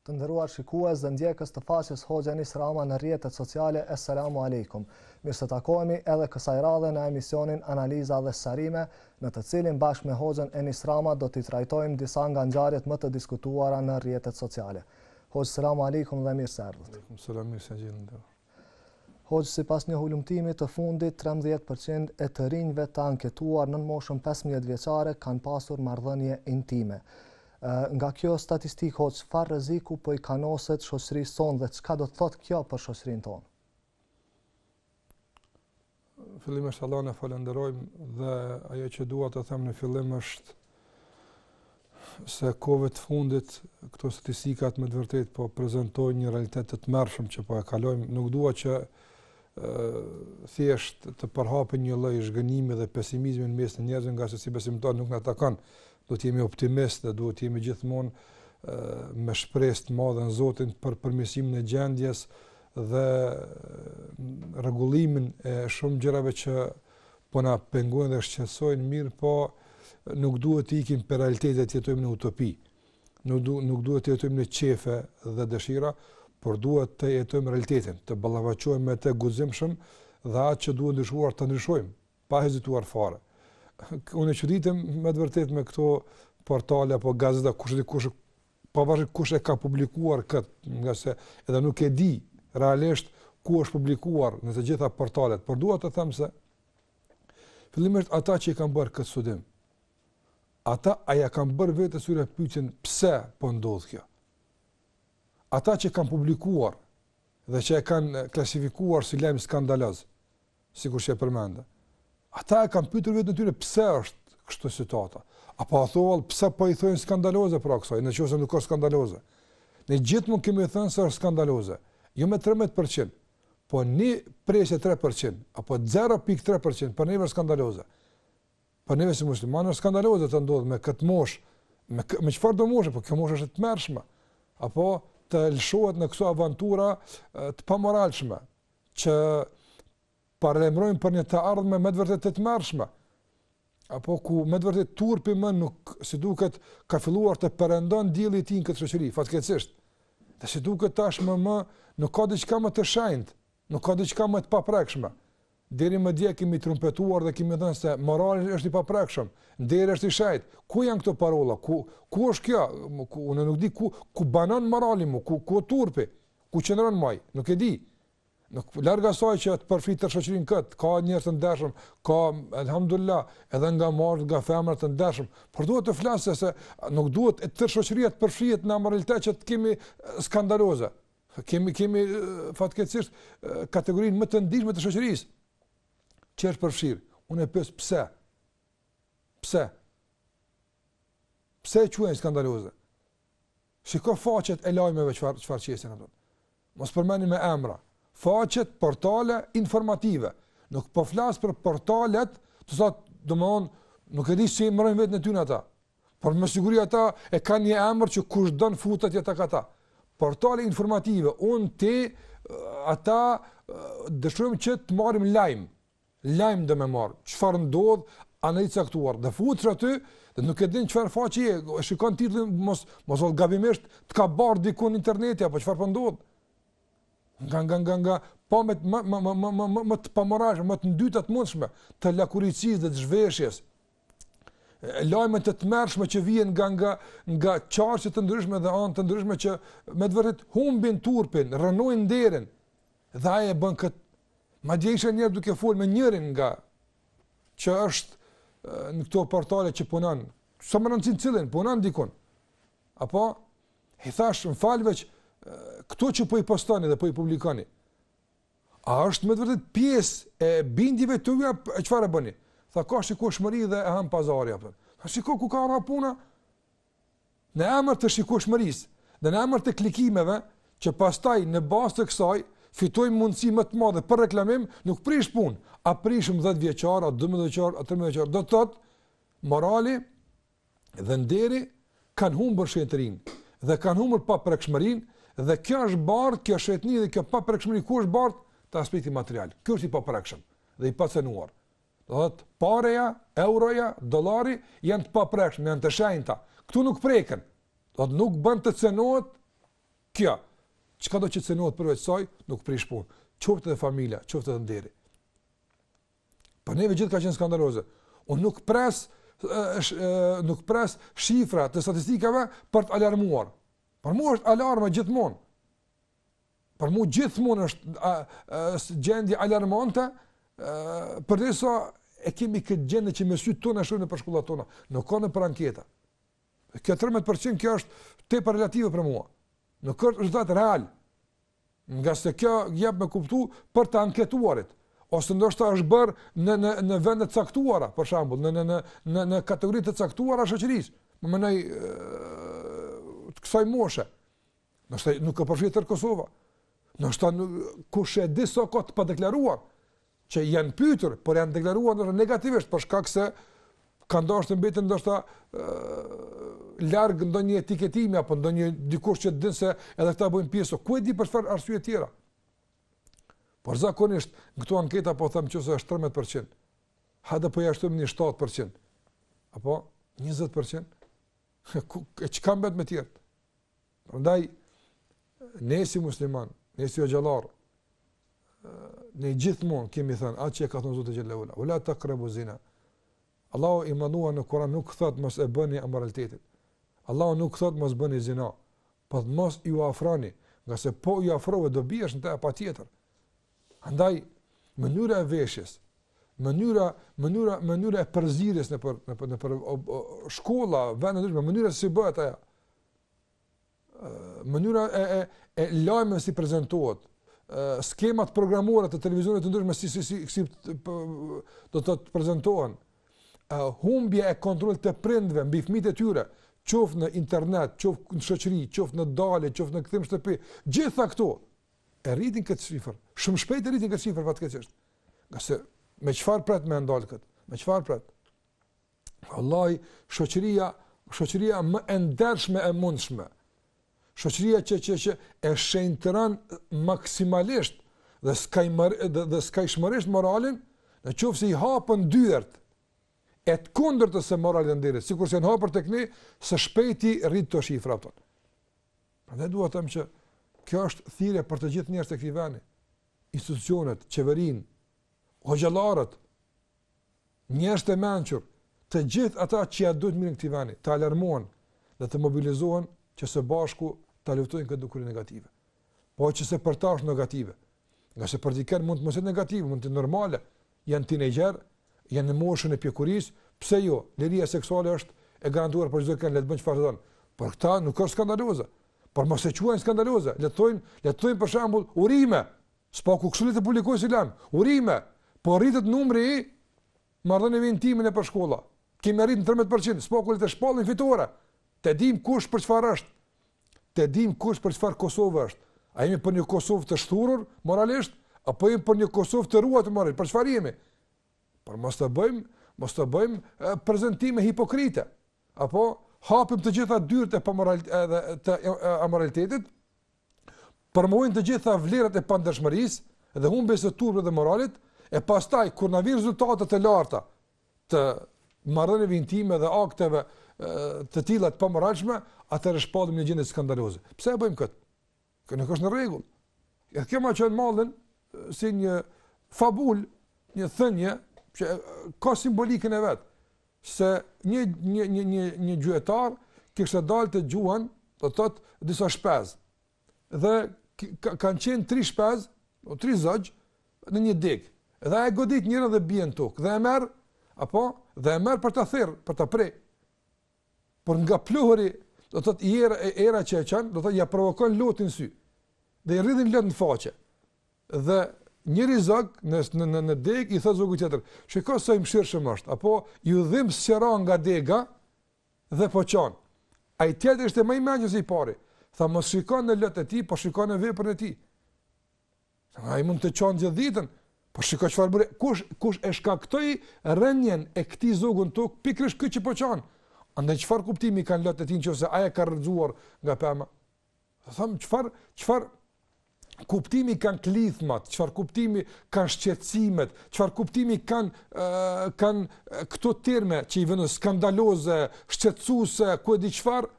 Të nderuar shikues dhe ndjekës të faqes Hoxhë Enis Rama në rrjetet sociale Esselamu Alejkum. Mirësetakohemi edhe kësaj radhe në emisionin Analiza dhe Sqarime, në të cilin bashkë me Hoxhë Enis Rama do t'i trajtojmë disa nga ngjarjet më të diskutuara në rrjetet sociale. Hoxhë Selamu Alejkum dhe mirë se erdhët. Alejkum Selam, mirë se ju gjej i nderuar. Hoxhë, sipas një hulumtimi të fundit, trembëdhjetë për qind e të rinjve të anketuar nën moshën pesëmbëdhjetë vjeçare kanë pasur marrëdhënie intime. Nga kjo statistikë, hoxhë, çfarë rreziku po i kanoset shoqërisë sonë dhe çka do të thotë kjo për shoqërinë tonë? Fillimisht Allahun e falënderojmë dhe ajo që dua të them në fillim është se kohëve të fundit këto statistikat me të vërtetë po prezantojnë një realitet të tmerrshëm që po e kalojmë. Nuk dua që ë thjesht të përhap një lloj zhgënjimi dhe pesimizmi në mes të njerëzve, ngase si besimtarë nuk na takon. Duhet të jemi optimistë dhe duhet të jemi gjithmonë ë me shpresë të madhe në Zotin për përmirësimin e gjendjes dhe rregullimin e shumë gjërave që po na pengojnë dhe shqetësojnë, mirëpo nuk duhet të ikim prej realitetit, të jetojmë në utopi, nuk, du, nuk duhet të jetojmë në qefe dhe dëshira, por duhet të jetojmë realitetin, të ballafaqohemi me të guximshëm dhe atë që duhet ndryshuar ta ndryshojmë, pa hezituar fare. Unë çuditem me të vërtetë me këto portale apo gazeta, kush e di kush pavarësisht kush e ka publikuar këtë, ngase edhe nuk e di realisht ku është publikuar në të gjitha portalet, por dua të them se fillimisht ata që e kanë bërë këtë studim, ata a ia kanë bërë vetes së tyre pyetjen pse po ndodh kjo. Ata që kanë publikuar dhe që e kanë klasifikuar si lajm skandaloz, sikur që e përmende. Ata a e kanë pyetur veten e tyre pse është kështu situata. Apo a thua pse po i thonë skandaloze paradoksi, nëse nuk është skandaloze. Ne gjithmonë kemi thënë se është skandaloze. Jo me 13%, po 1.3% apo 0.3% për ne është skandaloze. Për ne si muslimanë është skandaloze të ndodhë me këtë moshë, me me çfarë do moshë, po kjo moshë është e tmerrshme. Apo të lëshohet në këso avantura të pamoralshme, që paralajmërojnë për një të ardhme me të vërtetë të tmerrshme, apo ku me të vërtetë turpi më nuk si duket ka filluar të perëndojë dielli i tij në këtë shoqëri, fatkeqësisht. Dhe si duket tashmë më nuk ka diçka më të shenjtë, nuk ka diçka më të paprekshme. Deri më dje kemi trumpetuar dhe kemi thënë se morali është i paprekshëm, nderi është i shenjtë. Ku janë këto parola? Ku ku është kjo? Ku unë nuk di ku ku banon morali më, ku ku turpi? Ku qëndron më ai? Nuk e di. Nuk larg asaj që të përfshijë tërë shoqërinë këtu, ka njerëz të ndershëm, ka elhamdulilah, edhe nga ana nga femra të ndershme, por duhet të flas se nuk duhet e tërë shoqëria të përfshihet në amoralitet që të kemi skandaloze. Kemi kemi fatkeqësisht kategorinë më të ndjeshme të shoqërisë që është përfshirë. Unë e pyes pse? Pse? Pse e quajnë skandaloze? Shiko faqet e lajmeve çfarë çfarë qesin ato. Mos përmendim me emra. Faqet, portale informative. Nuk po flas për portalet, të tha domethënë nuk e di si i emrojnë veten e tyne ata. Por me siguri ata e kanë një emër që kush don futet te ata. Portale informative, unë ti ata dëshirojmë që të marrim lajm, lajm do me marr, çfarë ndodh, ai i caktuar, dhe futesh aty, dhe nuk e din në çfarë faqe je, e shikon titullin, mos, mos vallë gabimisht, të ka bartë dikun interneti, apo çfarë po ndodh, po nga, nga, nga, nga, po me, më, më, më, më, më, më të pamoralshme, më të ndytat e mundshme, të lakuriqësisë dhe të zhveshjes, lajme të tmerrshme që vijnë nga nga nga qarqe të ndryshme dhe anë të ndryshme që me të vërtetë humbin turpin, rrënojnë nderin dhe ai e bën kët Madje isha një herë duke folur me njërin nga që është në këto portale që punon, s'o me rëndësi në cilin punon dikund. A po i thashë më fal veç këto që po i postoni dhe po i publikoni. A është me të vërtetë pjesë e bindjeve tuaja e çfarë bëni? Tha ka shikueshmëri dhe e han pazari apo. Tha shiko ku ka ra puna? Në emër të shikueshmërisë dhe në emër të klikimeve që pastaj në bazë të kësaj fitojmë mundësi më të madhe për reklamim, nuk prish punë, a prishim dhjetë vjeçar, a dymbëdhjetë vjeçar, a trembëdhjetë vjeçar, do të thotë morali dhe nderi kanë humbur shenjtërinë dhe kanë humbur paprekshmërinë dhe kjo është bartë, kjo shejtni dhe kjo paprekshmëri ku është bartë te aspekti material. Ky është i paprekshëm dhe i pacenuar. Do thotë, pareja, euroja, dollari, janë të paprekshëm, janë të shenjta. Këtu nuk preken. Do thotë, nuk bën të cenohet kjo. Çka do që cenohet përveç saj, nuk prish punë. Qoftë edhe familja, qoftë edhe nderi. Për neve gjithë ka qenë skandaloze. Unë nuk pres, nuk pres shifra të statistikave për të alarmuar. Për mua është alarm gjithmonë. Për mu gjithmonë është a, a, gjendje alarmante, përderisa e kemi këtë gjendje që me sytë tanë e shohim nëpër shkollat tona, nuk ka nevojë për anketa. Kjo 13% kjo është tepër relative për mua. Nuk është rezultat real. Ngase kjo jep me kuptu për të anketuarit ose ndoshta është bërë në në në vende të caktuara, për shembull, në në në në në kategori të caktuara të shoqërisë. Më mendoj të kësaj moshe. Nëse nuk e përfshin tërë Kosova. Nëse kush e di sa ka të padeklaruar që janë pyetur, por janë deklaruar ndoshta negativisht për shkak se kanë dashur të mbeten ndoshta larg ndonjë etiketimi apo ndonjë dikush që din se edhe këta bëjnë pjesë, ku e di për çfarë arsye të tjera. Por zakonisht në këto anketa po them që është 13%. Hajde po ia shtojmë një 7%. Apo 20%. Ku e çka mbet me tjetër? Prandaj ne si musliman, ne si hoxhallarë, ne gjithmonë kemi thënë atë që e ka thënë Zoti xhele ue ala, "Ue la takrabu zina." Allahu i madhëruar në Kur'an nuk thotë mos e bëni amoralitetin. Allahu nuk thotë mos bëni zina, po mos ju afroni, ngase po iu afrove do biesh në të patjetër. Andaj mënyra e veshjes, mënyra mënyra mënyra e përzierjes nëpër nëpër nëpër shkolla, vende ndryshme, mënyra si bëhet ajo. mënyra e e e lajmeve si prezantohet, skemat programore të televizionit të ndryshme si si si si do të të prezantohen. humbja e kontrollit të prindve mbi fëmijët e tyre, qoftë në internet, qoftë në shoqëri, qoftë në dalje, qoftë në kthim shtëpi, gjitha këto e rritin këtë shifër. Shumë shpejt e rritin këtë shifër fatkeqësisht. Ngase me çfarë pret me ndal kët? Me çfarë pret? Vallahi, shoqëria, shoqëria më e ndershme e mundshme. Shoqëria që që që e shenjtëron maksimalisht dhe skajshmër, dhe, dhe skajshmërisht moralin, në qoftë se i hapën dyert, e të kundërtës së moralit dhe nderit, sikurse janë hapur tek ne, së shpejti rritet shifra pëtën. Prandaj dua të them që kjo është thirrje për të gjithë njerëzit e këtij vendi, institucionet, qeverinë, hoxhallarët, njerëzit e mençur, të gjithë ata që ia dojnë të mirën këtij vendi, të alarmohen dhe të mobilizohen që së bashku ta luftojnë këtë dukuri negative. Po që se për ta është negative, Ngase për dikënd mund të mos jetë negative, mund të jetë normale, janë tinejgjer, janë në moshën e pjekurisë, pse jo? Liria seksuale është e garantuar për çdo kënd, le të bëjnë çfarë të donë. Për këta nuk është skandaloze. Por mos ta quajnë skandaloze, le të thonë, le të thonë për shembull urime. Së paku kështu le ta publikojnë si lajm, urime, po rritet numri i marrëdhënieve intime në shkolla. Kemi arritur në 13%, së paku le të shpallin fitore. Ta dimë kush për çfarë është, Ta dimë kush për çfarë Kosovë është. A jemi për një Kosovë të shthurur moralisht, apo jemi për një Kosovë të ruajtur moralisht? Për çfarë jemi? Por mos të bëjmë, mos të bëjmë prezantime hipokrite. Apo hapim të gjitha dyert e pamoralitetit edhe të amoralitetit. Promovojmë të gjitha vlerat e pandershmërisë dhe humbjes së turpit dhe moralit, e pastaj kur na vijnë rezultate të larta, të marrëdhënieve intime dhe akteve të tilla të pamoralshme, atëherë shpallim një gjendje skandaloze. Pse e bëjmë këtë? Kjo nuk është në rregull. Ja kjo më çon mallin si një fabul, një thënie që ka simbolikën e vet se një një një një një gjuetar kishte dalë të gjuan, do të thotë disa shpez, dhe kanë qenë tri shpez, o tri zogj në një degë. Dhe e godit njërën dhe bie në tokë dhe e merr apo dhe e merr për ta therr, për ta prej. Por nga pluhuri, do thotë era e era që e çon, do thotë ia provokon lotin në sy. Dhe i rrjedhin lot në faqe. Dhe njëri zog në në në degë i thot zogut tjetër, "Shiko sa i mshirshëm është." Apo iu dhims se ra nga dega, Dhe po qan. Ai tjetri ishte më i mençur se i pari. Tha mos shiko në lot e tij, po shiko në veprën e tij. Ai mund të qan gjithë ditën, po shiko çfarë bëri. Kush kush e shkaktoi rënien e këtij zogu në tokë pikërisht ky që po qan. Andaj çfarë kuptimi kanë lotët e tij nëse ai e ka rrëzuar nga pema? Të themi, çfarë, çfarë kuptimi kanë klithmat, çfarë kuptimi kanë shqetësimet, çfarë kuptimi kanë, uh, kanë këto terme që i vënë skandaloze, shqetësuese, ku e di çfarë,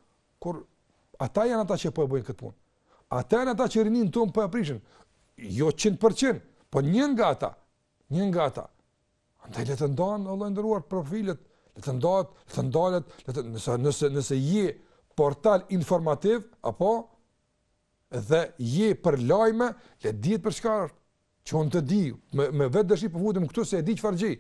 kur ata janë ata që po e bëjnë këtë punë. Ata janë ata që rininë tonë po e prishin. Jo 100%, po një nga ata, një nga ata. Andaj le të ndanë, vëlla i nderuar, profilet, le të ndanë, le të ndanë, le të nëse, nëse, nëse je portal informativ, apo, dhe je për lajme, le të dihet për çka është, që unë të di, me, me vetëdëshirë po futem po këtu se e di çfarë gjej,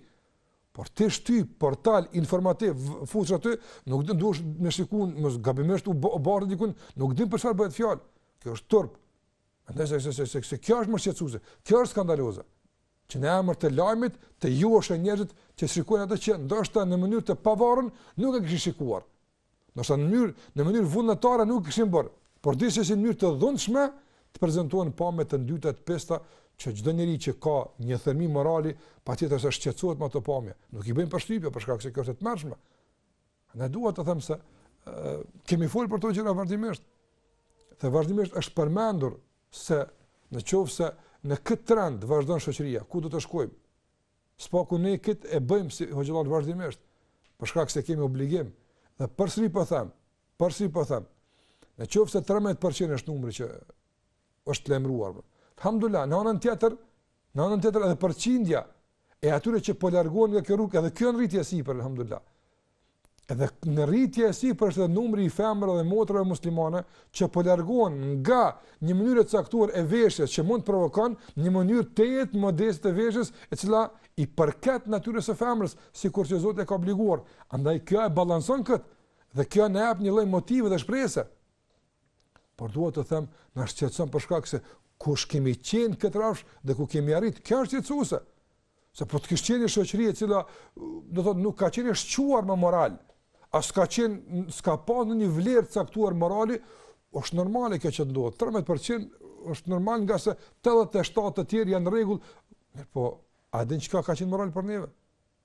por të shkruash portal informativ, futesh aty, nuk e di, ndeshesh me shikun, më gabimisht u bart dikund, nuk di për çka bëhet fjalë, kjo është turp, Andaj se se se se kjo është më shqetësuese. Kjo është skandaloze. që në emër të lajmit të joshen njerëzit që shikojnë atë që ndoshta në mënyrë të pavarur nuk e kishin shikuar. Do të thotë në mënyrë në mënyrë vullnetare nuk e kishin bërë, por disi si në mënyrë të dhunshme të prezantohen pamje të ndyta e të pista që çdo njeri që ka një thërrmi morali patjetër se shqetësohet me ato pamje. Nuk i bëjnë përshtypje për shkak se kjo është e tmerrshme. Unë dua të them se kemi folë për to gjëra vazhdimisht, dhe vazhdimisht është përmendur se në qoftë se në këtë trend vazhdon shoqëria, ku do të shkojmë? Së paku ne këtë e bëjmë si hoxhallarë vazhdimisht, për shkak se kemi obligim, dhe përsëri po them, përsëri po them, në qoftë se 13% është numri që është lajmëruar. Alhamdulillah, në anën tjetër, Në anën tjetër edhe përqindja e atyre që po largohen nga kjo rrugë, edhe kjo në rritje e sipër, alhamdulillah. Edhe në rritje e sipër është edhe numri i femrave dhe motrave muslimane që po largohen nga një mënyrë e caktuar e veshjes që mund të provokon në një mënyrë të jetë modeste të veshjes, e cila i përket natyrës së femrës, sikur që Zoti e ka obliguar. Andaj kjo e balancon kët dhe kjo na jep një lloj motivi dhe shprese. Por dua të them, na shqetëson për shkak se kush kemi qenë në këtë rafsh dhe ku kemi arrit, kjo është shqetësuese. Se po të kish qenë një shoqëri e cila do thotë nuk ka qenë e shquar me moral, as s'ka qenë s'ka pas ndonjë vlerë të caktuar morali, është normale kjo që ndodh. 13% është normal ngase 87 të tjerë janë në rregull, mirëpo, a din çka ka qenë moral për neve?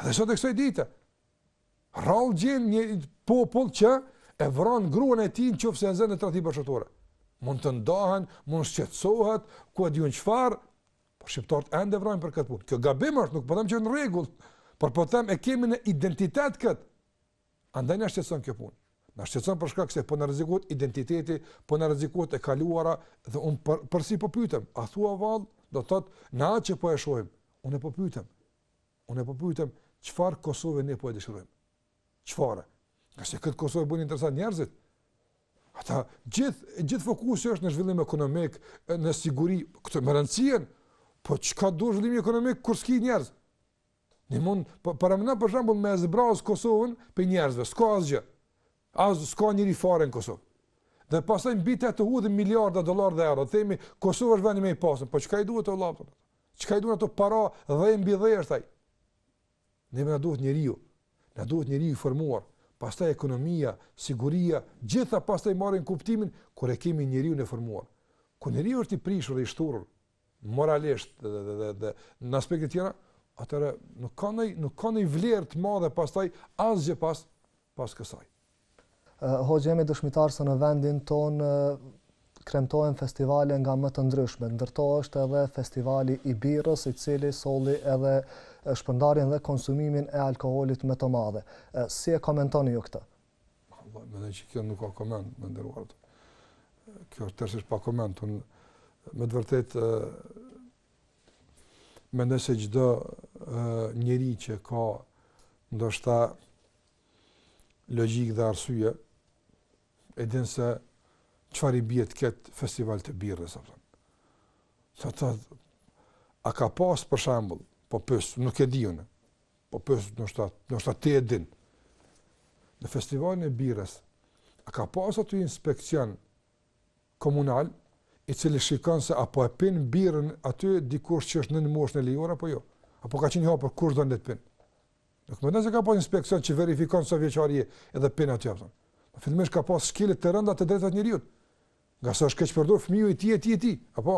Edhe sot e kësaj dite, rrallë gjen një popull që e vret gruan e tij në qoftë se e zënë në tradhti bashkëshortore. Mund të ndahen, mund shqetësohet, ku e di unë çfarë, por shqiptarët ende vrajnë për këtë punë. Kjo gabim është, nuk po them që në rregull, por po them e kemi në identitet këtë. Andaj na shqetëson kjo punë. Na shqetëson për shkak se po na rrezikohet identiteti, po na rrezikohet e kaluara dhe unë përsëri po pyetem, a thua vallë, do të thotë në atë që po e shohim. Unë po pyetem. Unë po pyetem çfarë Kosove ne po e dëshirojmë. Çfarë? Ngase këtë Kosovë e bëjnë interesant njerëzit. Ata gjithë, gjithë fokusi është në zhvillim ekonomik, në siguri, këto me rëndësi janë, po çka do zhvillim ekonomik, kur s'ki njerëz? Ne mund po paramendo për shembull me zbraz Kosovën prej njerëzve, s'ka asgjë. As s'ka njeri fare në Kosovë. Dhe pastaj mbi të të hudhë miliarda dollarë dhe euro, themi Kosova është vendi më i pasur, po çka i duhet vëlla, po? Çka i duhet ato para dhe mbi dhe është ai? Neve na duhet njeriu. Na duhet njeriu i formuar. Pastaj ekonomia, siguria, gjitha pastaj marrin kuptim kur e kemi njeriun e formuar. Kur njeriu është i prishur dhe i shthurur, moralisht dhe dhe dhe dhe në aspekte tjera, atëherë nuk ka ndonjë nuk ka ndonjë vlerë të madhe pastaj asgjë pas pas kësaj. Uh, Hoxhë jemi dëshmitar se në vendin tonë uh, kremtohen festivale nga më të ndryshme. Ndër to është edhe festivali i birrës, i cili solli edhe shpërndarjen dhe konsumimin e alkoolit më të madhe. Si e komentoni ju këtë? Allah, mendoj që kjo nuk ka koment, i nderuar. Kjo është tërësisht pa koment, unë me të vërtetë, mendoj se çdo njeri që ka ndoshta logjikë dhe arsye, e din se çfarë i bie të ketë festival të birrës, a përën. Sa të, a ka pas për shembull, po pys, nuk e di unë, Po pyes ndoshta, ndoshta ti e din. Në festivalin e birrës a ka pas aty inspekcion komunal i cili shikon se a po e pin birrën aty dikush që është nën moshën e lejuar apo jo? Apo ka qenë hapur kush do të pin? Dmth nëse ka pas inspekcion që verifikon sa vjeçar je edhe pin aty apo s'pin. Në fillim ish ka pas shkelje të rënda të drejtat e njeriut. Ngase është keqpërdor fëmiju i ti, e ti, e ti. Apo,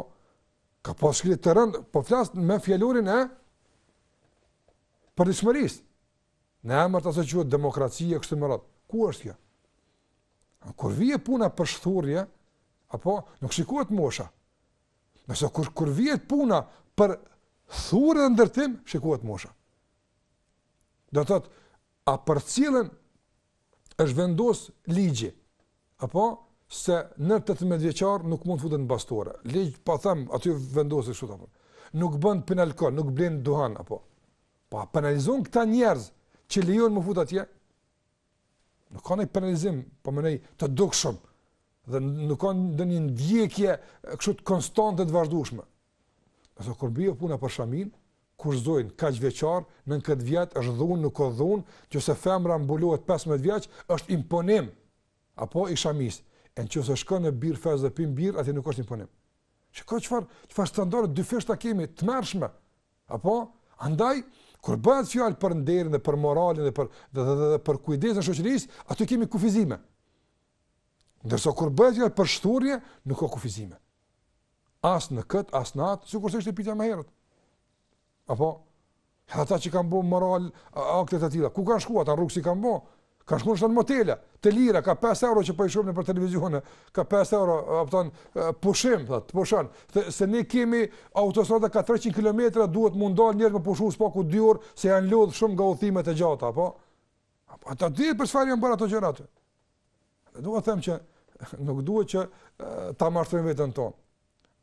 Ka pas shkelje të rëndë, po flas me fjalorin e përditshmërisë. Në emër të asaj që quhet demokraci, kështu me radhë. Ku është kjo? Kur vje puna për shthurje, apo nuk shikohet mosha. Ndërsa kur, kur vje puna për thurje dhe ndërtim, shikohet mosha. Do të thotë, a përcillen është vendos ligji, apo se nën 18 vjeçar nuk mund të futen në bastore. Ligj pa po them, aty vendoset kështu apo. Nuk bën pin alkool, nuk blen duhan apo. A po penalizohen këta njerëz që lejojnë me u fut atje. Nuk ka ndonjë penalizim, domethënë të dukshëm dhe nuk ka ndonjë ndjekje kështu konstante të vazhdueshme. Ndërsa kur bie puna për shamin, kufizojnë kaq vjeçar, nën këtë vjet është dhunë, nuk o dhunë, nëse femra mbulohet 15 vjeç, është imponim. Apo i shamis. E nëse shkon në bir fest dhe pin birrë, aty nuk është imponim. Shiko çfarë, çfarë standarde të dyfishta kemi të tmerrshme. Apo andaj kur bëhet fjalë për nderin dhe për moralin dhe për dhe dhe, dhe, dhe për kujdesin e shoqërisë, aty kemi kufizime. Ndërsa kur bëhet fjalë për shthurje, nuk ka kufizime. As në kët, as në atë, sikurse e ceka më herët. Apo ata që kanë bën mora akte të tilla, ku kanë shkuar ata rrugës e kanë bën? Kanë shkuar në motele, të lira, ka 5 euro që po i shohim nëpër televizion, ka 5 euro, thon, pushim, thot, pushon. Se, se ne kemi autostrada ka 300 kilometra, duhet me u ndal njerëz me pushu së paku dy orë, se janë lodhë shumë nga udhëtimet e gjata, apo? Apo a ta dimë për çfarë janë bërë ato gjëra aty. Dua të them që nuk duhet që ta mashtrojmë veten tonë.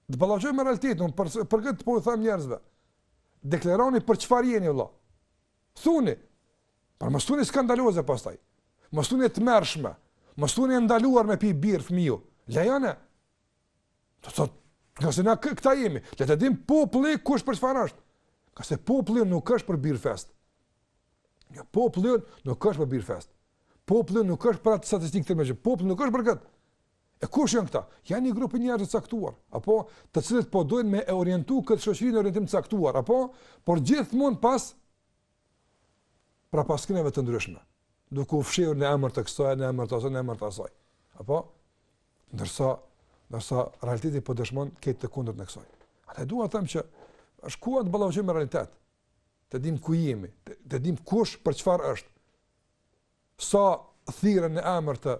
Të ballafaqohemi me realitetin, për për këtë po i them njerëzve. Deklaroni për çfarë jeni vëlla. Thuni. Por mos thuni skandaloze pastaj. Mos thuni e tmerrshme. Mos thuni e ndaluar me pi birrë fëmiu. Lejone. Do të thotë, nëse na këta jemi, le ta din populli kush për çfarë është. Ngase populli nuk është për bir fest. Populli jonë nuk është për bir fest. Populli jonë nuk është për atë statistikë të keqe. Populli nuk është për këtë. E kush janë këta? Janë një grup njerëz të caktuar, apo të cilët po dojnë me e orientu këtë shoqëri në orientim të caktuar, apo por gjithmonë pas prapaskenave të ndryshme, duke u fshehur në emër të kësaj, në emër të asaj, në emër të asaj. Apo? Ndërsa, ndërsa realiteti po dëshmon krejt të kundërtën e kësaj. Atë dua të them që është ky ballafaqim me realitet. ta dimë ku jemi, të, ta dimë kush për çfarë është. Sa thirren në emër të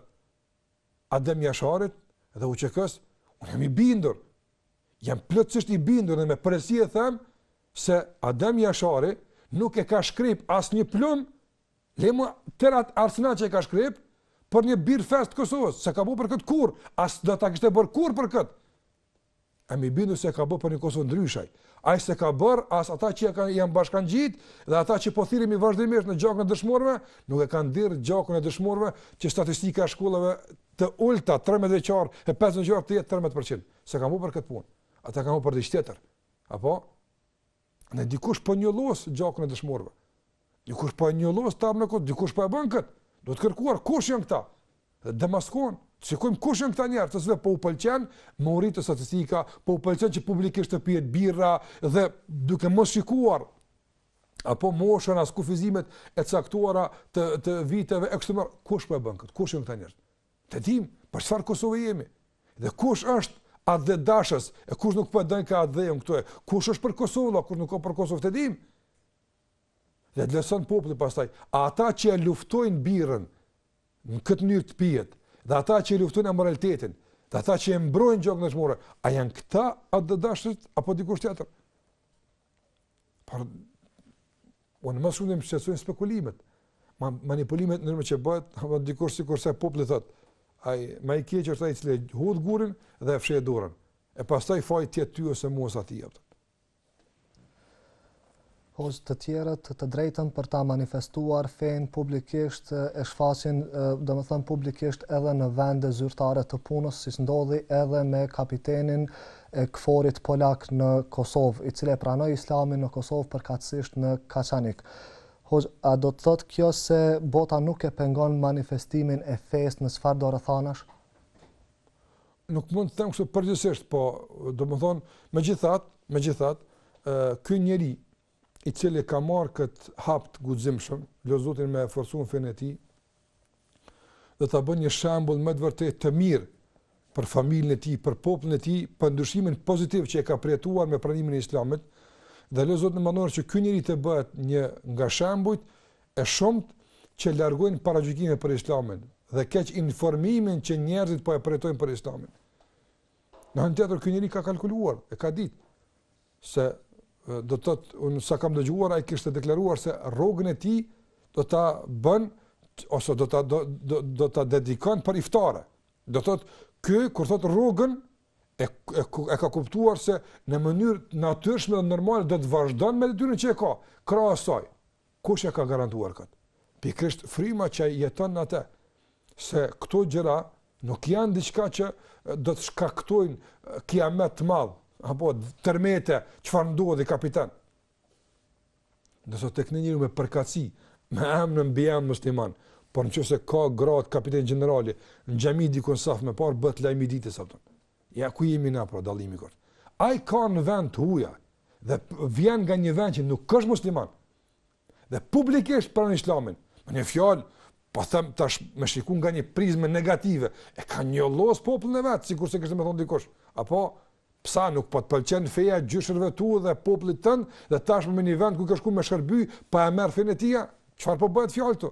Adem Jasharit dhe UÇK-së, unë jam i bindur. Jam plotësisht i bindur dhe me përgjegjësi e them se Adem Jashari nuk e ka shkrep asnjë plumb lëre më tërë atë arsenal që e ka shkrep për një birrë fest të Kosovës, s'e ka bo për këtë kurrë, as do ta kishte bërë kurrë për këtë. Jam i bindur se e ka bërë për një Kosovë ndryshe. Ai s'e ka bërë, as ata që i janë bashkangjit dhe ata që po thirremi vazhdimisht në gjakun e dëshmorëve, nuk e kanë derdhur gjakun e dëshmorëve që statistika e shkollave të ulta 13 vjeçarë e 15 vjeçarë të jetë 13%. S'e kanë bërë për këtë punë. Ata e kanë bërë për diç tjetër. Apo E dikush po e njollos gjakun e dëshmorëve. Dikush po e njollos tar në kod, dikush po e bën kët. Duhet kërkuar kush janë këta? Dhe të demaskohen, të shikojmë kush janë këta njerëz, të cilët po u pëlqen me u rrit statistika, po u pëlqen që publikisht të pihet birra dhe duke mos shikuar apo moshën as kufizimet e caktuara të të viteve e kështu me kush po e bën kët? Kush janë këta njerëz? Ta dimë, për çfarë Kosove jemi, dhe kush është atdhedashës, e kush nuk po e don ka atdheun këtu e, kush është për Kosovë, dhe kush nuk a për Kosovë, ta dimë. Dhe të vlerëson populli pastaj, a ata që e luftojnë birrën, në këtë mënyrë të pihet, dhe ata që e luftojnë amoralitetin, dhe ata që e mbrojnë gjakun e dëshmorëve, a janë këta atdhedashës, apo dikush tjetër? Por mua më shumë më shqetësojnë spekulimet, manipulimet në që bëhen, apo dikur sikurse populli thotë, ai më i keq është ai i cili hudh gurin dhe e fsheh dorën. E pastaj fajin t'jetë ty ose mua ati. Hoxhë, të tjerët të drejtën për ta manifestuar fenë publikisht e shfaqin, domethënë publikisht edhe në vende zyrtare të punës, siç ndodhi edhe me kapitenin e KFOR-it polak në Kosovë, i cila e pranoi Islamin në Kosovë përkatësisht në Kaçanik. Hoxhë, a do të thotë kjo se bota nuk e pengon manifestimin e fesë në çfarëdo rrethanash? Nuk mund të them kështu përgjithësisht, po domethënë, megjithatë, megjithatë, ky njeri i cili ka marrë këtë hap të guximshëm, lus Zotin me ia forcu fenë e tij, dhe ta bën një shembull me të vërtetë të mirë për familjen e tij, për popullin e tij, për ndryshimin pozitiv që e ka përjetuar me pranimin e Islamit. Dhe lus Zotin në mënyrë që ky njeri të bëhet një nga shembujt e shumtë që largojnë paragjykimet për Islamin dhe keqinformimin që njerëzit po e përjetojnë për Islamin. Në anën tjetër ky njeri ka kalkuluar, e ka ditë se do të thotë unë sa kam dëgjuar ai kishte deklaruar se rrogën e tij do ta bën ose do ta do do, do ta dedikon për iftare. Do të thotë ky kur thotë rrogën e, e e ka kuptuar se në mënyrë natyrshme dhe normale do të vazhdon me detyrën që e ka krahas kësaj. Kush e ka garantuar këtë? Pikërisht fryma që jeton në të, se këto gjëra nuk janë diçka që do të shkaktojnë kiamet të madh, apo tërmete, çfarë ndodhi kapitan. Dosa tek ne njëri me përkatësi, me emrin mbiemrin musliman, por në qoftë se ka grad kapitan gjenerali, në xhami diku në saf më parë bëhet lajm i ditës atë. Ja ku jemi na pra dallimi kur. Ai ka në vend të huaj dhe vjen nga një vend që nuk është musliman. Dhe publikisht pranon Islamin. Me një fjalë, po them tash me shiku nga një prizme negative, e ka njollos popullin e vet, sikur se kishte me thon dikush. Apo pse nuk po të pëlqen feja e gjyshërve tu dhe popullit tënd dhe tash në një vend ku ke shku me shërby po e merr fenë e tij, çfarë po bëhet fjalë këtu?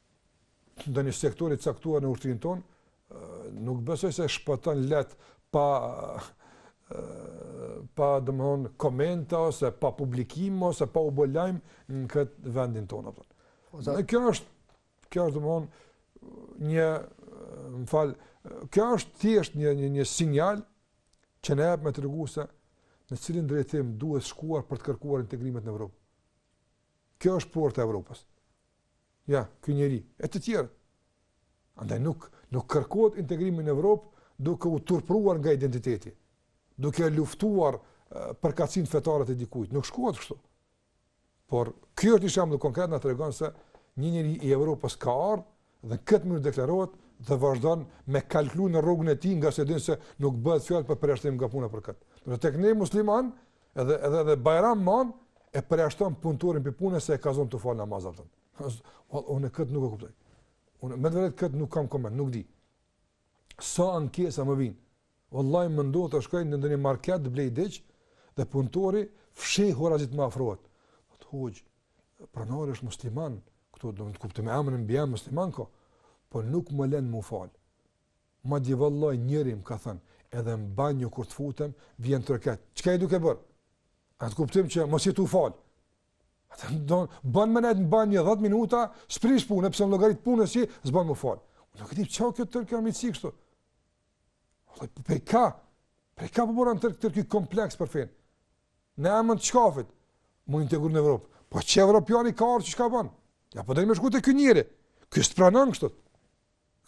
ndonjë sektori të caktuar në ushtrinë tonë, nuk besoj se shpëton leht pa pa domthon komente ose pa publikim ose pa u bë lajm në këtë vendin tonë apo. Ose kjo është kjo është domthon një më fal, kjo është thjesht një një një sinjal që na jep me tregu se në cilin drejtim duhet shkuar për të kërkuar integrimet në Evropë. Kjo është porta e Evropës. Ja, ky njeri e të tjerë. Andaj nuk nuk kërkohet integrimi në Evropë duke u turpruar nga identiteti, duke luftuar përkatësinë fetare të dikujt. Nuk shkohet kështu. Por kjo është një shembull konkret na tregon se një njeri i Evropës ka ardhur Dhe në këtë mënyrë deklarohet dhe vazhdon me kalklu në rrugën e tij ngase e din se nuk bëhet fjalë për përjashtim nga puna për këtë. Ndërsa tek ne musliman, edhe edhe edhe Bajram man e përjashton punëtorin prej pune se e ka zonë tu fal namaz atë. Unë këtë nuk e kuptoj. Unë me vërtet këtë nuk kam koment, nuk di. Sa ankesa më vijnë Wallai më ndodh të shkoj në ndonjë market të blej diç dhe punëtori fshehurazi të më afrohet. Thotë hoxhë, pronari është musliman, këtu do të kuptojmë emër mbiemër musliman ka, po nuk më lën me fal. Madje vallai njëri më ka thënë, edhe në banjë kur të futem, vjen troket. Çka je duke bër? Atë kupton që mos je tu fal. Atë do bën me nejt në banjë 10 minuta, s'prish punë, pse në llogari të punës si s'bën me fal. Unë nuk e di çka kjo tërë kam i kështu. Dhe për ka, për ka po burron tërë tërë ky kompleks për fenë. Në emër të çkafit, m'u integru në Evropë. Po që evropiani ka ardhë, çka ban? Ja po dojnë me shku të kë njëri. Ky s'pranon kështu.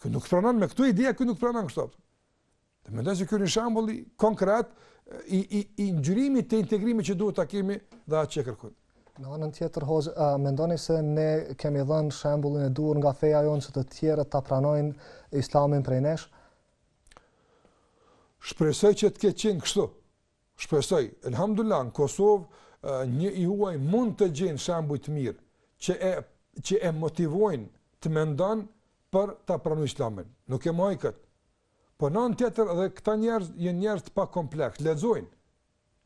Ky nuk pranon me këto ide, ky nuk pranon kështu. Dhe mendoj se ky është shembulli konkret i, i, i ndryshimit e integrimit që duhet ta kemi dhe atë që e kërkojnë. Në anën tjetër, hoxhë, a mendoni se ne kemi dhënë shembullin e duhur nga feja jonë që të tjerët ta pranojnë Islamin prej nesh? Shpresoj që të ketë qenë kështu. Shpresoj. Elhamdulilah, në Kosovë një i huaj mund të gjejë shembuj të mirë që e që e motivojnë të mendon për ta pranu Islamin. Nuk e mohoj kët. Po në anën tjetër edhe këta njerëz janë njerëz të pakompleks, lexojnë,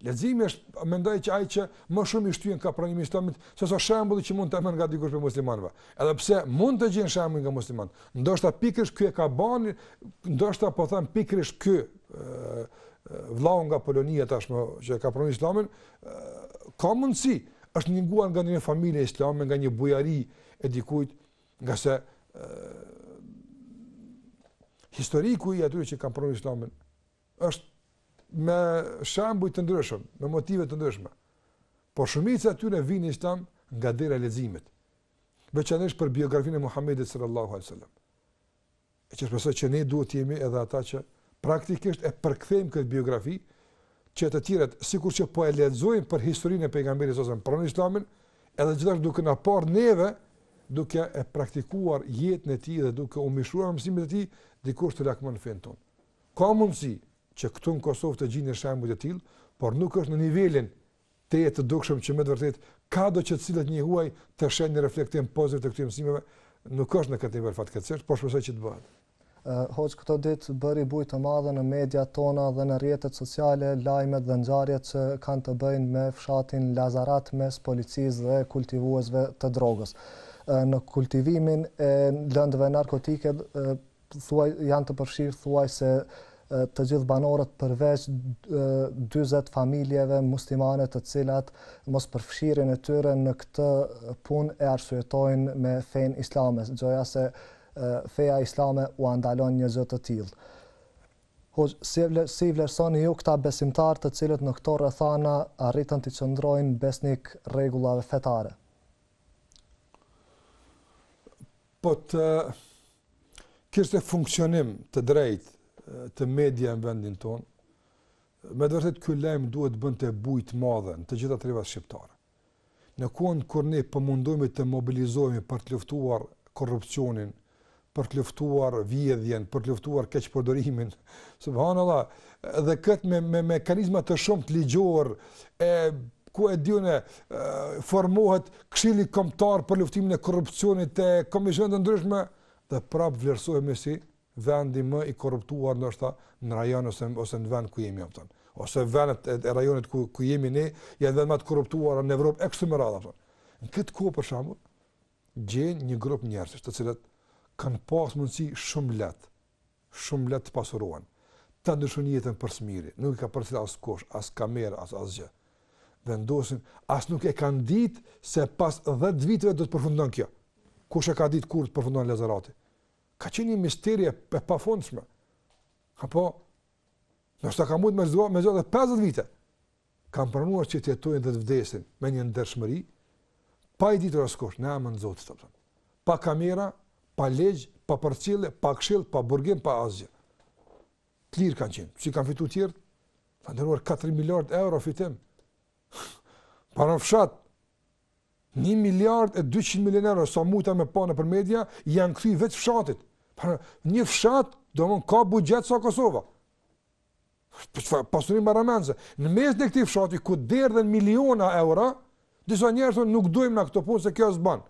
Leximi është mendoj që ai që më shumë i shtyn ka pranimi i Islamit, se sa shembulli që mund ta merr nga dikush prej muslimanëve. Edhe pse mund të gjen shembull nga musliman, ndoshta pikërisht ky e ka bën, ndoshta po them pikërisht ky ë vllau nga Polonia tashmë që ka pranuar Islamin, ka mundsi, është ndikuar nga një familje islame, nga një bujari e dikujt, ngase ë historiku i atyre që kanë pranuar Islamin është me shembuj të ndryshëm, me motive të ndryshme. Por shumica e tyre vijnë në Islam nga dera e leximit. Veçanërisht prej biografisë së Muhamedit sallallahu alaihi wasallam. E që shpresoj që ne duhet të jemi edhe ata që praktikisht e përkthejmë këtë biografi që të tjerët sikur që po e lexojnë prej historisë së pejgamberit sallallahu alaihi wasallam, po e pranojnë Islamin, edhe gjithashtu duke na parë neve duke e praktikuar jetën e tij dhe duke u mishruar mësimet e tij, dikush ta lakmon fenë tonë. Ka mundësi që këtu në Kosovë të gjini shembuj të tillë, por nuk është në nivelin tejet të dukshëm që me të vërtet ka do që të cilët një huaj të sheh një reflektim pozitiv të këtyre mësimeve, nuk është në këtë nivel fatkeqësisht, por shpresoj që të bëhet. Hoxhë këto ditë bëri bujë të madhe në mediat tona dhe në rrjetet sociale lajmet dhe ngjarjet që kanë të bëjnë me fshatin Lazarat mes policisë dhe kultivuesve të drogës. Në kultivimin e lëndëve narkotike thuaj janë të përfshirë thuajse të gjithë banorët përveç dyzet familjeve muslimane të cilat mospërfshirjen e tyre në këtë punë e arsyetojnë me fenë islame, gjoja se feja islame ua ndalon një gjë të tillë. Hoxhë, si i vlerësoni ju këta besimtarë të cilët në këto rrethana arritën t'i qëndrojnë besnikë rregullave fetare? Po të kishte funksionim të drejtë të media në vendin tonë, me të vërtetë ky lajm duhet të bënte bujë të madhe në të gjitha trevat shqiptare. Në kohën kur ne po mundohemi të mobilizohemi për të luftuar korrupsionin, për të luftuar vjedhjen, për të luftuar keqpërdorimin, subhanallah, dhe këtë me, me mekanizma të shumtë ligjorë, e ku e di unë formohet këshilli kombëtar për luftimin e korrupsionit e komisione të ndryshme, dhe prapë vlerësohemi si vendi më i korruptuar ndoshta në rajon ose ose në vend ku jemi apo ose vendet e, e rajonit ku ku jemi ne janë vendet më të korruptuara në Evropë e kështu me radhë apo. Në këtë kohë për shembull gjen një grup njerëzish të cilët kanë pas mundësi shumë lehtë shumë lehtë të pasurohen. Ta ndryshojnë jetën për së miri, nuk i ka përcjellë askush, as kamera, as asgjë. Vendosin, as nuk e kanë ditë se pas 10 viteve do të përfundon kjo. Kush e ka ditë kur të përfundon Lazarati? Ka qenë një misteri e pafundshme. Apo, ndoshta ka mujt me vazhdua me vazhdua edhe 50 vite. kanë pranuar që të jetojnë dhe të vdesin me një ndershmëri, pa i ditur askush, në emër të Zotit, thotë. Pa kamera, pa ligj, pa përcjellje, pa këshillë, pa burgim, pa asgjë. Të lirë kanë qenë, si kanë fituar tjerët, kanë dhënuar 4 miliard euro fitim. Para fshat 1 miliard e 200 milionë euro sa mujta me pa nëpër media janë kthy veç fshatit. Para një fshat, domethënë ka buxhet sa Kosova. Çfarë pasuri marramendëse. Në mes të këtij fshati ku derdhen miliona euro, disa njerëz thonë nuk dojmë na këto punë se kjo s'bën.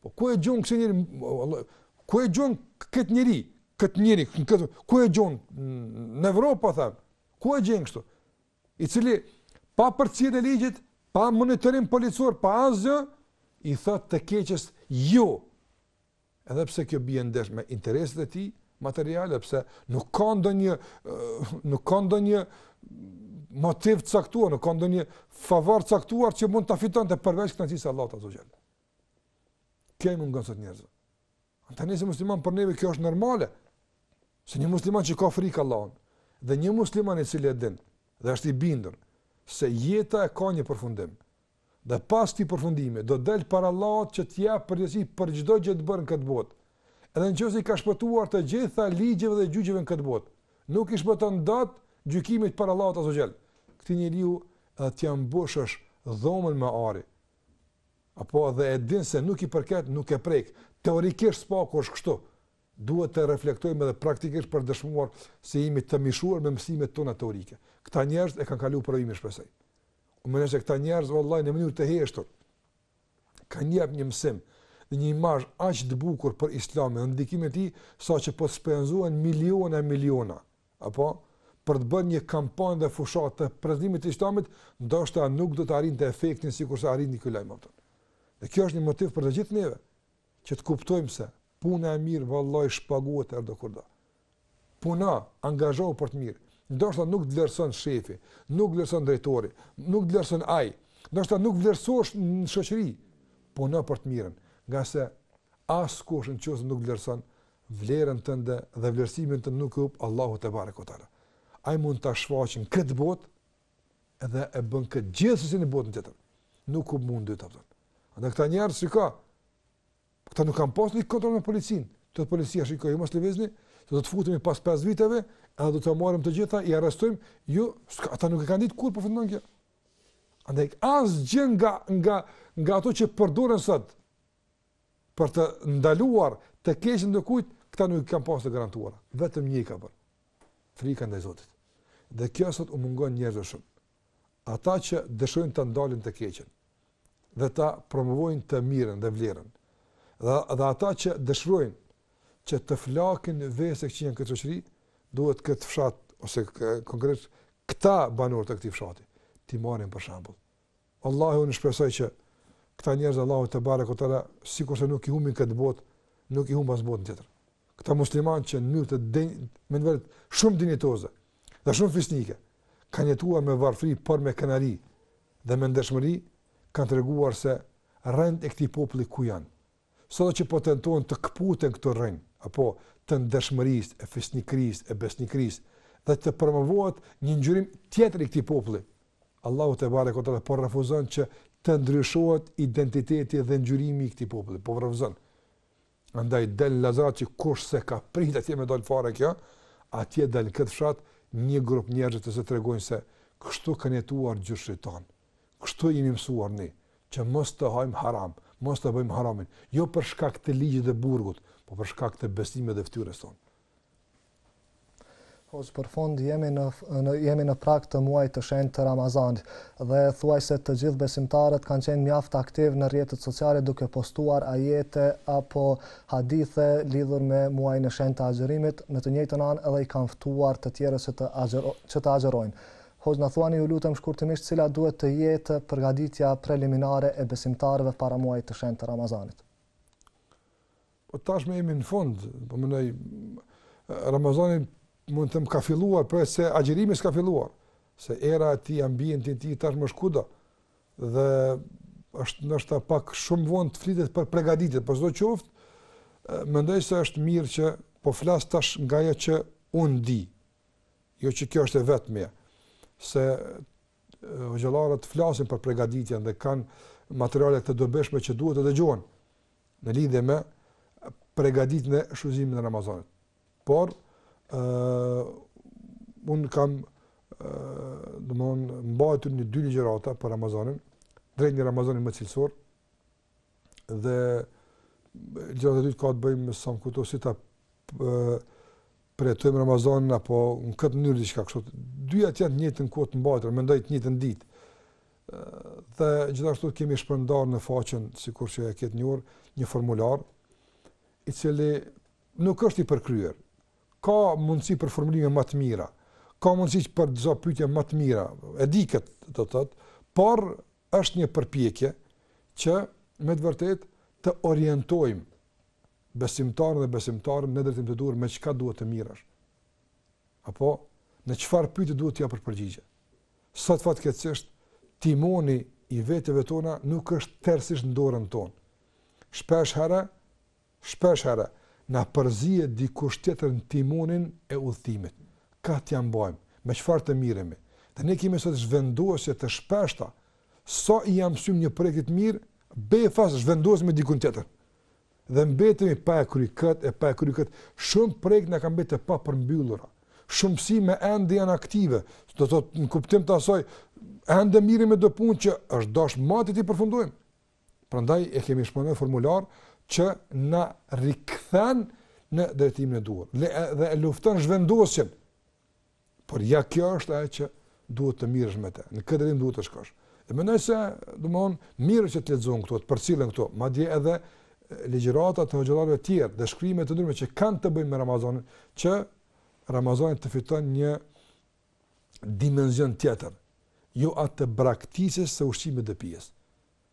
Po ku e gjon kësi njeri, Allah, ku e gjon këtë njeri, këtë njeri, këtë, ku e gjon në Evropë, po them, ku e gjen kështu, i cili pa përcjelljen e ligjit, pa monitorim policor, pa asgjë, i thotë të keqes, jo, jo, Edhe pse kjo bie ndesh me interesat e tij materiale, pse nuk ka ndonjë nuk ka ndonjë motiv të caktuar, nuk ka ndonjë favor të caktuar që mund ta fitonte përveç kënaqësisë së Allahut azze ue xhel. Kjo i mungon sot njerëzve. Ata ne si musliman për neve kjo është normale. Se një musliman që ka frikë Allahun dhe një musliman i cili e din dhe është i bindur se jeta e ka një përfundim, Dhe pas këtij përfundimi, do del para Allahut që të jap përgjegjësi për çdo gjë të bërë në këtë botë. Edhe nëse i ka shpëtuar të gjitha ligjeve dhe gjyqeve në këtë botë, nuk i shpëton dot gjykimit para Allahut azze ue xhel. Këtij njeriu edhe t'ia mbushësh dhomën me ari. Apo edhe e din se nuk i përket, nuk e prek. Teorikisht së paku është kështu. Duhet të reflektojmë edhe praktikisht për të dëshmuar se jemi të mishëruar me mësimet tona teorike. Këta njerëz e kanë kaluar provimin, shpresoj. Domethënë se këta njerëz vallahi në mënyrë të heshtur kanë jep një mësim dhe një imazh aq të bukur për Islamin dhe ndikimin e tij, saqë po të shpenzohen miliona e miliona, apo për të bërë një kampanë dhe fushatë të prezantimit të Islamit, ndoshta nuk do ta arrinte efektin sikurse arriti ky lajm apo. Dhe kjo është një motiv për të gjithë neve. që të kuptojmë se puna e mirë vallahi shpaguhet herdokurdo. Puno, angazhohu për të mirë. Ndoshta nuk të vlerëson shefi, nuk vlerëson drejtori, nuk të vlerëson ai. Ndoshta nuk vlerësohesh në shoqëri. Puno për të mirën, ngase askush në qoftë se nuk vlerëson vlerën tënde dhe vlerësimin tënd nuk e hup Allahu tebareke ue teala. Ai mund ta shfaqë në këtë botë Edhe e bën këtë gjithsesi në botën tjetër. Nuk e humb, apo. Në këta njerëz, shiko, këta nuk kanë pas një kontratë me policin, të thotë policia shiko, ju mos lëvizni, se do të futemi pas 5 viteve, edhe do t'i marrim të gjitha, i arrestojmë, jo, jo, ata nuk e kanë ditë kur po përfundon kjo. Andaj, asgjë nga, nga, nga ato që përdoren sot, për të ndaluar të keqen dikujt, këta nuk i kanë pas të garantuara, vetëm një gjë i ka bërë. Frika ndaj Zotit. Dhe kjo sot u mungon njerëzve shumë. Ata që dëshirojnë ta ndalin të keqen dhe ta promovojnë të mirën dhe vlerën. Dhe, dhe ata që dëshirojnë që të flakin veset e këqija në këtë shoqëri, duhet këtë fshat, ose konkret, këta banorë të këtij fshati, t'i marrin për shembull. Wallahi unë shpresoj që këta njerëz Allahu tebareke ue teala sikurse nuk i humbi në këtë botë, nuk i humb as në botën tjetër. Këta muslimanë që në mënyrë të denjë, me të vërtetë shumë dinjitoze dhe shumë fisnike kanë jetuar me varfëri por me krenari dhe me ndershmëri kanë treguar se rrënjët e këtij populli ku janë. Sado që po tentohen të këputen këto rrënjë, apo, të ndershmërisë, e fisnikërisë, e besnikërisë, dhe të promovohet një ngjyrim tjetër i këtij populli, Allahu tebareke ue teala po refuzon që të ndryshohet identiteti dhe ngjyrimi i këtij populli, po refuzon. Andaj del Lazarati që kush s'e ka prit atje me dal fare kjo, atje del në këtë fshat një grup njerëzish të cilët tregojnë se kështu kanë jetuar gjyshërit tanë. Kështu jemi mësuar ne, që mos të hajmë haram, mos të bëjmë haramin, jo për shkak të ligjit dhe burgut, por për shkak të besimit dhe fytyrës sonë. Hoxhë, për fund jemi në jemi në prag të muajit të shenjtë të Ramazanit dhe thuajse të gjithë besimtarët kanë qenë mjaft aktivë në rrjetet sociale duke postuar ajete apo hadithe lidhur me muajin e shenjtë të agjërimit, në të njëjtën anë edhe i kanë ftuar të tjerët që të agjërojnë. Hoxhë na thuani ju lutem shkurtimisht cila duhet të jetë përgatitja preliminare e besimtarëve para muajit të shenjtë të Ramazanit. Po tashmë jemi në fund, po mendoj Ramazani mund të them ka filluar, porse agjërimi s'ka filluar, se era e tij, ambienti i tij tashmë është kudo. Dhe është ndoshta pak shumë vonë të flitet për përgatitje, por sido qoftë, mendoj se është mirë që po flas tash nga ajo që unë di, jo që kjo është e vetmja, se hoxhallarët flasin për pregaditjen dhe kanë materiale të dobishme që duhet të dëgjohen në lidhje me pregaditjen e shfrytëzimin e Ramazanit. Por, uh, unë kam uh, domethënë, mbajtur një dy ligjërata për Ramazanin, drejt një Ramazani më cilësor, dhe ligjërata e dytë ka të bëjë me sa më kujtohet si ta përjetojmë Ramazanin apo në këtë mënyrë diqka kështu. Dyjat janë të njëjtën kohë të mbajtura, mendoj të njëjtën ditë. Dhe gjithashtu kemi shpërndarë në faqen, sikur që e cekët njëherë, një formular, i cili nuk është i përkryer. Ka mundësi për formulime më të mira, ka mundësi për disa pyetje më të mira, e di këtë do të thotë, por është një përpjekje që me të vërtetë të orientojmë besimtarin dhe besimtaren në drejtim të duhur me çka duhet të mirresh. Apo në çfarë pyetje duhet të japësh përgjigje. Sot fatkeqësisht timoni i veteve tona nuk është tërësisht në dorën tonë. Shpesh herë Shpesh herë na përzihet dikush tjetër në timonin e udhëtimit. Kah t'ia mbajmë, me çfarë të mirremi. Dhe ne kemi sot zhvendosje të shpeshta. Sa ia mësyjmë një projekti të mirë, befas zhvendosemi dikun tjetër. Dhe mbetemi pa e kry këtë, e pa e kry këtë. Shumë projekte na kanë mbetë të papërmbyllura. Shumë mësime ende janë aktive. Do të thotë në kuptim të asaj, ende mirremi me do punë që është dashtë moti t'i përfundojmë. Prandaj e kemi shpërnda një formular që na rikthen në drejtimin e duhur. Dhe e lufton zhvendosjen. Por ja kjo është ajo që duhet të mirresh me të. Në këtë drejtim duhet të shkosh. Dhe mendoj se, domthon, mirë që të lexohen këto, të përcillen këto, madje edhe ligjërata të hoxhallarëve të tjerë, dhe shkrime të ndryshme që kanë të bëjnë me Ramazanin, që Ramazani të fiton një dimenzion tjetër, jo atë të braktisjes së ushqimit dhe pijes.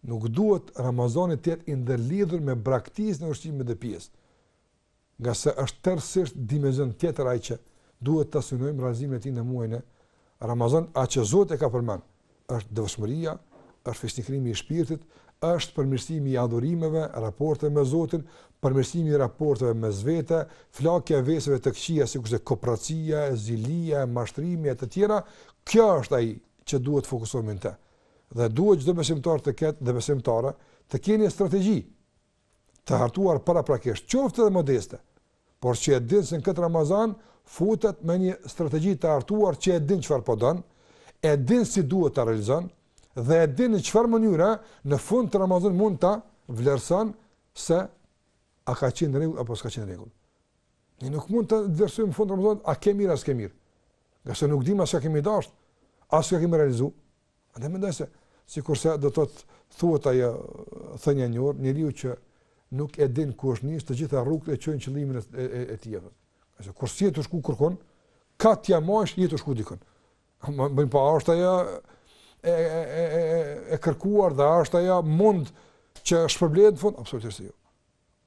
Nuk duhet Ramazani të jetë i ndërlidhur me braktisjen e ushqimit dhe pijes, ngase është tërësisht dimenzion tjetër ai që duhet ta synojmë realizimin e tij në muajin e Ramazanit, atë që Zoti e ka përmend, është devotshmëria, është fisnikërimi i shpirtit, është përmirësimi i adhurimeve, raporteve me Zotin, përmirësimi i raporteve mes vete, flakja e veseve të këqija sikurse kopracia, zilia, mashtrimi e të tjera, kjo është ai që duhet të fokusohemi në të. Dhe duhet çdo besimtar të ketë dhe besimtare të kenë një strategji të hartuar paraprakisht, qoftë edhe modeste, por që e din se në këtë Ramazan futet me një strategji të hartuar që e din çfarë po don, e din si duhet ta realizon dhe e din në çfarë mënyre në fund të Ramazanit mund ta vlerëson se a ka qenë në rregull apo s'ka qenë në rregull. Ne nuk mund të vlerësojmë në fund të Ramazanit a kemi a s'kemi. Ngase nuk dimë as çka kemi dashur, as çka kemi realizuar. Andaj mendoj se sikurse do të thuhet ajo thënia e njohur, njeriu që nuk e din ku është nis, të gjitha rrugët e çojnë qëllimin e e, e, e tij. Ngase kur s'ije të shku kërkun, kah t'ia mbash ije të shku dikun. Mirëpo a është ajo e e e e e kërkuar dhe është ai mund që shpërblet në fund absolutisht jo.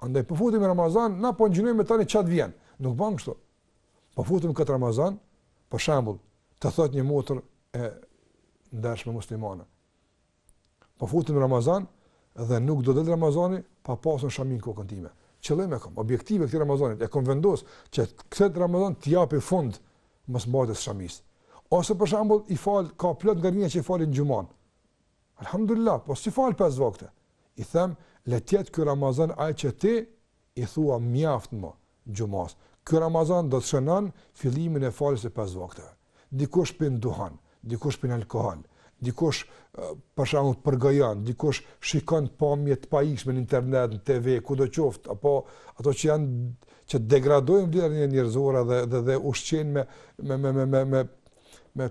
Andaj po futem në Ramazan, na po ngjinojmë tani çka t'vjen. Nuk bën kështu. Po futem këtë Ramazan, për shembull, të thotë një motër e ndershme muslimane. Po futem Ramazan dhe nuk do del Ramazani pa pasur shamin në kokën time. Qëllim e kam, objektive këtij Ramazanit, e kam vendos që këtë Ramazan t'i jap fund mosmbajtjes shamisë. Ose për shembull i fal ka plot nga ata që e falin xhumanë. Alhamdulillah, po s'i fal pesë vakte. I them, le të jetë ky Ramazan ai që ti I thua mjaft më, xhumasë. Ky Ramazan do të shënon fillimin e faljes së pesë vakteve. Dikush pin duhan, dikush pin alkool, dikush për shembull përgojon, dikush shikon pamje të pahijshme në internet, në TV, kudo qoftë, apo ato që janë që degradojnë vlerat njerëzore dhe dhe dhe ushqejnë me me me me me me